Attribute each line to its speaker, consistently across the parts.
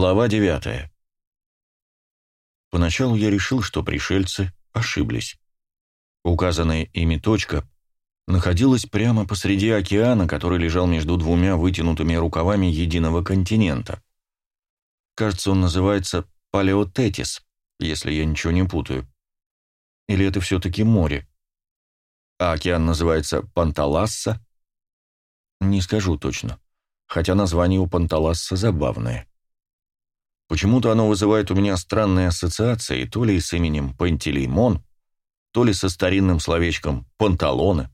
Speaker 1: Глава 9. Поначалу я решил, что пришельцы ошиблись. Указанная ими точка находилась прямо посреди океана, который лежал между двумя вытянутыми рукавами единого континента. Кажется, он называется Палеотетис, если я ничего не путаю. Или это все-таки море? А океан называется Панталасса? Не скажу точно, хотя название у Панталасса забавное. Почему-то оно вызывает у меня странные ассоциации то ли с именем Пантелеймон, то ли со старинным словечком «панталоны».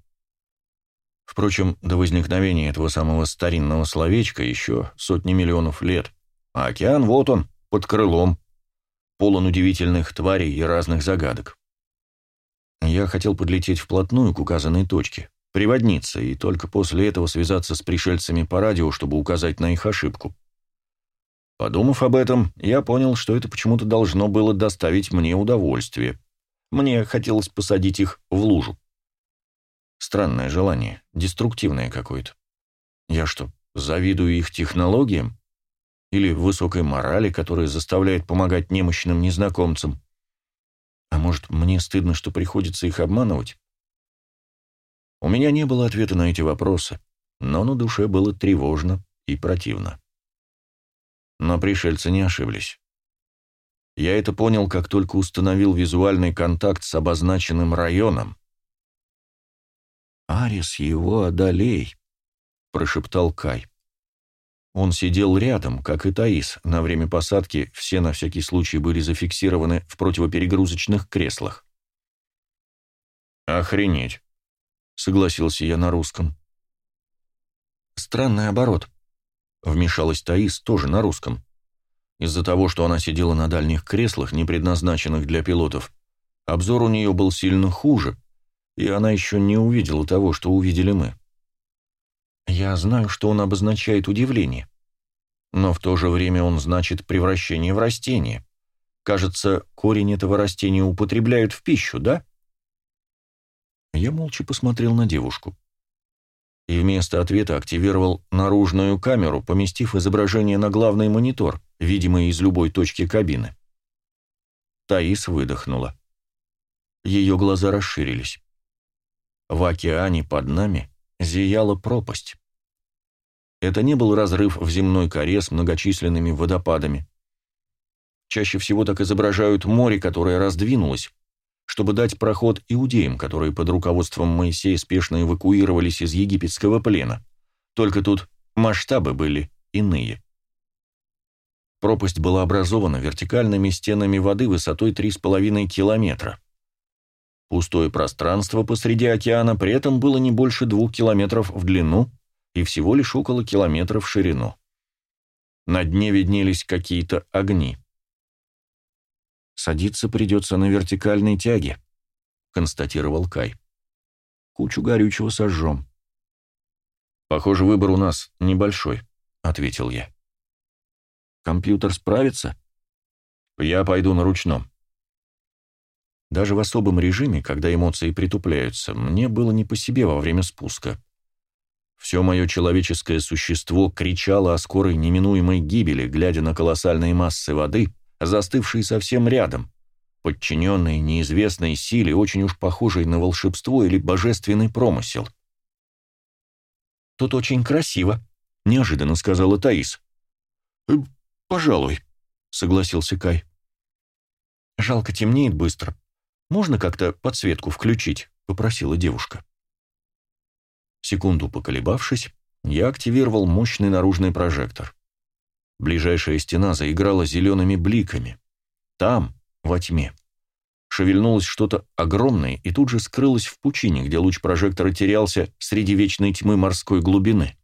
Speaker 1: Впрочем, до возникновения этого самого старинного словечка еще сотни миллионов лет, а океан вот он, под крылом, полон удивительных тварей и разных загадок. Я хотел подлететь вплотную к указанной точке, приводниться, и только после этого связаться с пришельцами по радио, чтобы указать на их ошибку. Подумав об этом, я понял, что это почему-то должно было доставить мне удовольствие. Мне хотелось посадить их в лужу. Странное желание, деструктивное какое-то. Я что, завидую их технологиям? Или высокой морали, которая заставляет помогать немощным незнакомцам? А может, мне стыдно, что приходится их обманывать? У меня не было ответа на эти вопросы, но на душе было тревожно и противно. Но пришельцы не ошиблись. Я это понял, как только установил визуальный контакт с обозначенным районом. «Арис, его одолей», — прошептал Кай. Он сидел рядом, как и Таис. На время посадки все на всякий случай были зафиксированы в противоперегрузочных креслах. «Охренеть», — согласился я на русском. «Странный оборот», Вмешалась Таис тоже на русском. Из-за того, что она сидела на дальних креслах, не предназначенных для пилотов, обзор у нее был сильно хуже, и она еще не увидела того, что увидели мы. Я знаю, что он обозначает удивление. Но в то же время он значит превращение в растение. Кажется, корень этого растения употребляют в пищу, да? Я молча посмотрел на девушку и вместо ответа активировал наружную камеру, поместив изображение на главный монитор, видимый из любой точки кабины. Таис выдохнула. Ее глаза расширились. В океане под нами зияла пропасть. Это не был разрыв в земной коре с многочисленными водопадами. Чаще всего так изображают море, которое раздвинулось, чтобы дать проход иудеям, которые под руководством Моисея спешно эвакуировались из египетского плена. Только тут масштабы были иные. Пропасть была образована вертикальными стенами воды высотой 3,5 километра. Пустое пространство посреди океана при этом было не больше двух километров в длину и всего лишь около километра в ширину. На дне виднелись какие-то огни. «Садиться придется на вертикальной тяге», — констатировал Кай. «Кучу горючего сожжем». «Похоже, выбор у нас небольшой», — ответил я. «Компьютер справится?» «Я пойду на ручном». Даже в особом режиме, когда эмоции притупляются, мне было не по себе во время спуска. Все мое человеческое существо кричало о скорой неминуемой гибели, глядя на колоссальные массы воды, застывшие совсем рядом, подчиненные неизвестной силе, очень уж похожей на волшебство или божественный промысел. «Тут очень красиво», — неожиданно сказала Таис. «Э, «Пожалуй», — согласился Кай. «Жалко, темнеет быстро. Можно как-то подсветку включить?» — попросила девушка. Секунду поколебавшись, я активировал мощный наружный прожектор. Ближайшая стена заиграла зелеными бликами. Там, во тьме, шевельнулось что-то огромное и тут же скрылось в пучине, где луч прожектора терялся среди вечной тьмы морской глубины.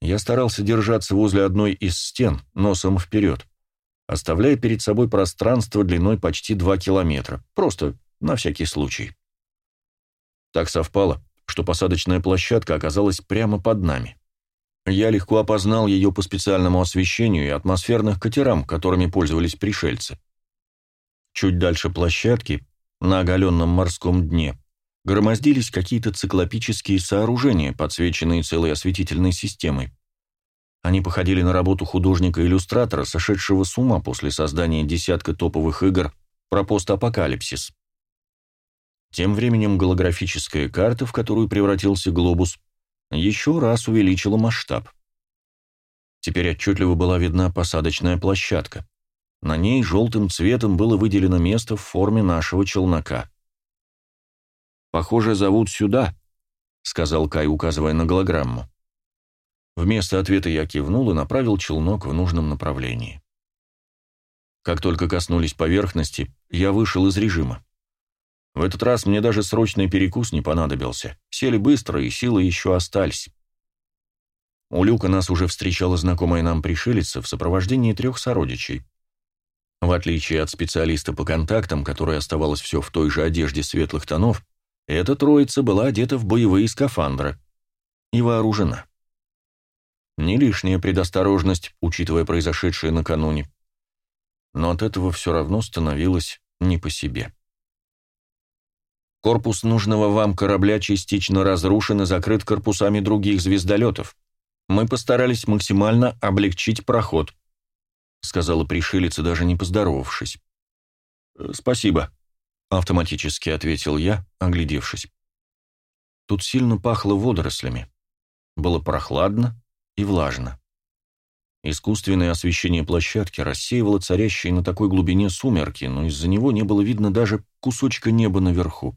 Speaker 1: Я старался держаться возле одной из стен, носом вперед, оставляя перед собой пространство длиной почти два километра, просто на всякий случай. Так совпало, что посадочная площадка оказалась прямо под нами. Я легко опознал ее по специальному освещению и атмосферных катерам, которыми пользовались пришельцы. Чуть дальше площадки, на оголенном морском дне, громоздились какие-то циклопические сооружения, подсвеченные целой осветительной системой. Они походили на работу художника-иллюстратора, сошедшего с ума после создания десятка топовых игр про постапокалипсис. Тем временем голографическая карта, в которую превратился глобус, еще раз увеличила масштаб. Теперь отчетливо была видна посадочная площадка. На ней желтым цветом было выделено место в форме нашего челнока. «Похоже, зовут сюда», — сказал Кай, указывая на голограмму. Вместо ответа я кивнул и направил челнок в нужном направлении. Как только коснулись поверхности, я вышел из режима. В этот раз мне даже срочный перекус не понадобился. Сели быстро, и силы еще остались. У люка нас уже встречала знакомая нам пришелица в сопровождении трех сородичей. В отличие от специалиста по контактам, которая оставалась все в той же одежде светлых тонов, эта троица была одета в боевые скафандры и вооружена. Не лишняя предосторожность, учитывая произошедшее накануне. Но от этого все равно становилось не по себе. Корпус нужного вам корабля частично разрушен и закрыт корпусами других звездолетов. Мы постарались максимально облегчить проход», — сказала пришелица, даже не поздоровавшись. «Э, «Спасибо», — автоматически ответил я, оглядевшись. Тут сильно пахло водорослями. Было прохладно и влажно. Искусственное освещение площадки рассеивало царящие на такой глубине сумерки, но из-за него не было видно даже кусочка неба наверху.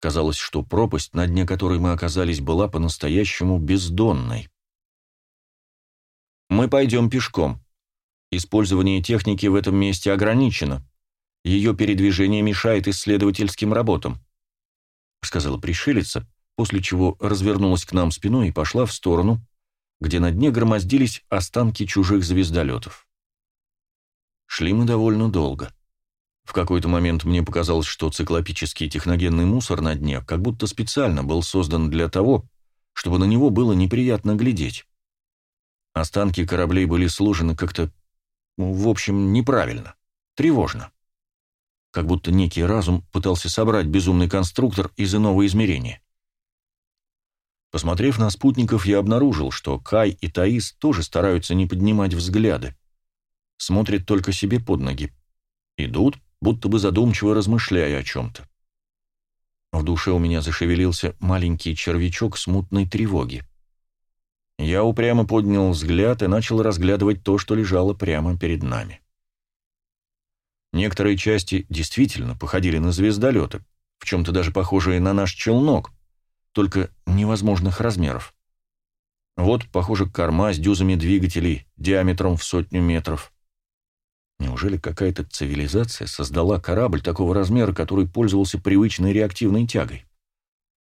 Speaker 1: Казалось, что пропасть, на дне которой мы оказались, была по-настоящему бездонной. «Мы пойдем пешком. Использование техники в этом месте ограничено. Ее передвижение мешает исследовательским работам», — сказала пришелица, после чего развернулась к нам спиной и пошла в сторону, где на дне громоздились останки чужих звездолетов. Шли мы довольно долго. В какой-то момент мне показалось, что циклопический техногенный мусор на дне как будто специально был создан для того, чтобы на него было неприятно глядеть. Останки кораблей были сложены как-то, ну, в общем, неправильно, тревожно. Как будто некий разум пытался собрать безумный конструктор из иного измерения. Посмотрев на спутников, я обнаружил, что Кай и Таис тоже стараются не поднимать взгляды. Смотрят только себе под ноги. Идут, будто бы задумчиво размышляя о чем-то. В душе у меня зашевелился маленький червячок смутной тревоги. Я упрямо поднял взгляд и начал разглядывать то, что лежало прямо перед нами. Некоторые части действительно походили на звездолеты, в чем-то даже похожие на наш челнок, только невозможных размеров. Вот, похоже, корма с дюзами двигателей диаметром в сотню метров. Неужели какая-то цивилизация создала корабль такого размера, который пользовался привычной реактивной тягой?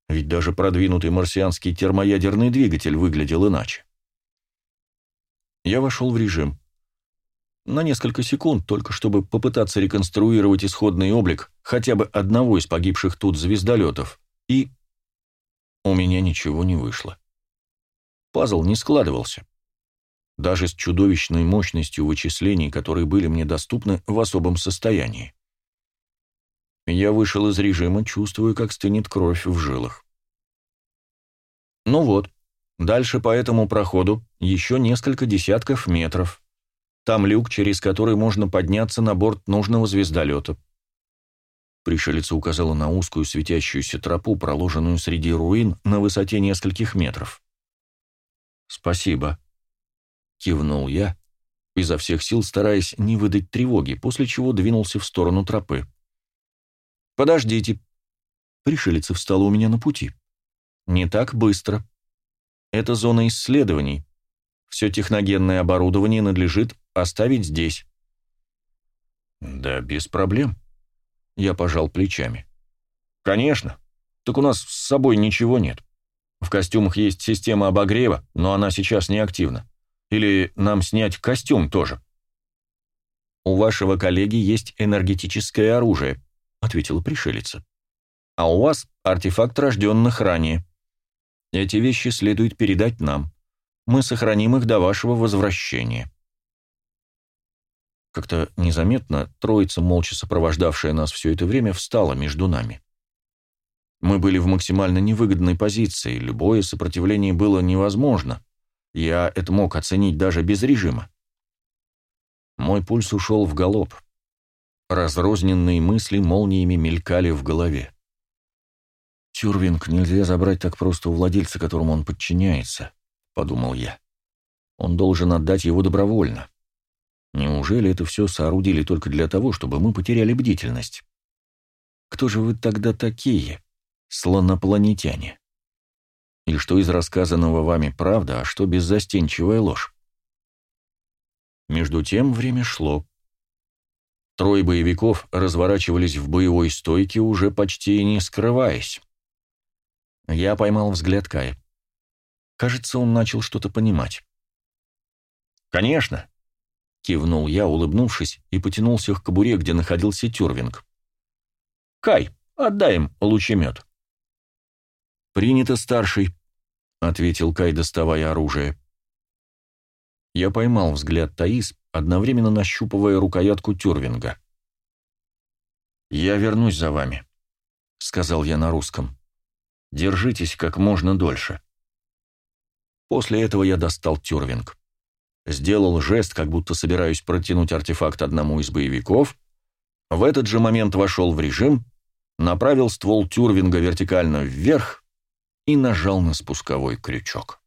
Speaker 1: Ведь даже продвинутый марсианский термоядерный двигатель выглядел иначе. Я вошел в режим. На несколько секунд, только чтобы попытаться реконструировать исходный облик хотя бы одного из погибших тут звездолетов. И у меня ничего не вышло. Пазл не складывался даже с чудовищной мощностью вычислений, которые были мне доступны в особом состоянии. Я вышел из режима, чувствуя, как стынет кровь в жилах. Ну вот, дальше по этому проходу еще несколько десятков метров. Там люк, через который можно подняться на борт нужного звездолета. Пришелица указала на узкую светящуюся тропу, проложенную среди руин на высоте нескольких метров. «Спасибо», Кивнул я, изо всех сил стараясь не выдать тревоги, после чего двинулся в сторону тропы. «Подождите». Пришелица встала у меня на пути. «Не так быстро. Это зона исследований. Все техногенное оборудование надлежит оставить здесь». «Да без проблем». Я пожал плечами. «Конечно. Так у нас с собой ничего нет. В костюмах есть система обогрева, но она сейчас не активна. Или нам снять костюм тоже?» «У вашего коллеги есть энергетическое оружие», — ответила пришелица. «А у вас артефакт рожденных ранее. Эти вещи следует передать нам. Мы сохраним их до вашего возвращения». Как-то незаметно троица, молча сопровождавшая нас все это время, встала между нами. Мы были в максимально невыгодной позиции, любое сопротивление было невозможно Я это мог оценить даже без режима. Мой пульс ушел в галоп. Разрозненные мысли молниями мелькали в голове. «Тюрвинг нельзя забрать так просто у владельца, которому он подчиняется», — подумал я. «Он должен отдать его добровольно. Неужели это все соорудили только для того, чтобы мы потеряли бдительность? Кто же вы тогда такие, слонопланетяне? И что из рассказанного вами правда, а что беззастенчивая ложь?» Между тем время шло. Трое боевиков разворачивались в боевой стойке, уже почти не скрываясь. Я поймал взгляд Кая. Кажется, он начал что-то понимать. «Конечно!» — кивнул я, улыбнувшись, и потянулся к кобуре, где находился Тюрвинг. «Кай, отдай им лучемет!» «Принято, старший», — ответил Кай, доставая оружие. Я поймал взгляд Таис, одновременно нащупывая рукоятку Тюрвинга. «Я вернусь за вами», — сказал я на русском. «Держитесь как можно дольше». После этого я достал Тюрвинг. Сделал жест, как будто собираюсь протянуть артефакт одному из боевиков. В этот же момент вошел в режим, направил ствол Тюрвинга вертикально вверх и нажал на спусковой крючок.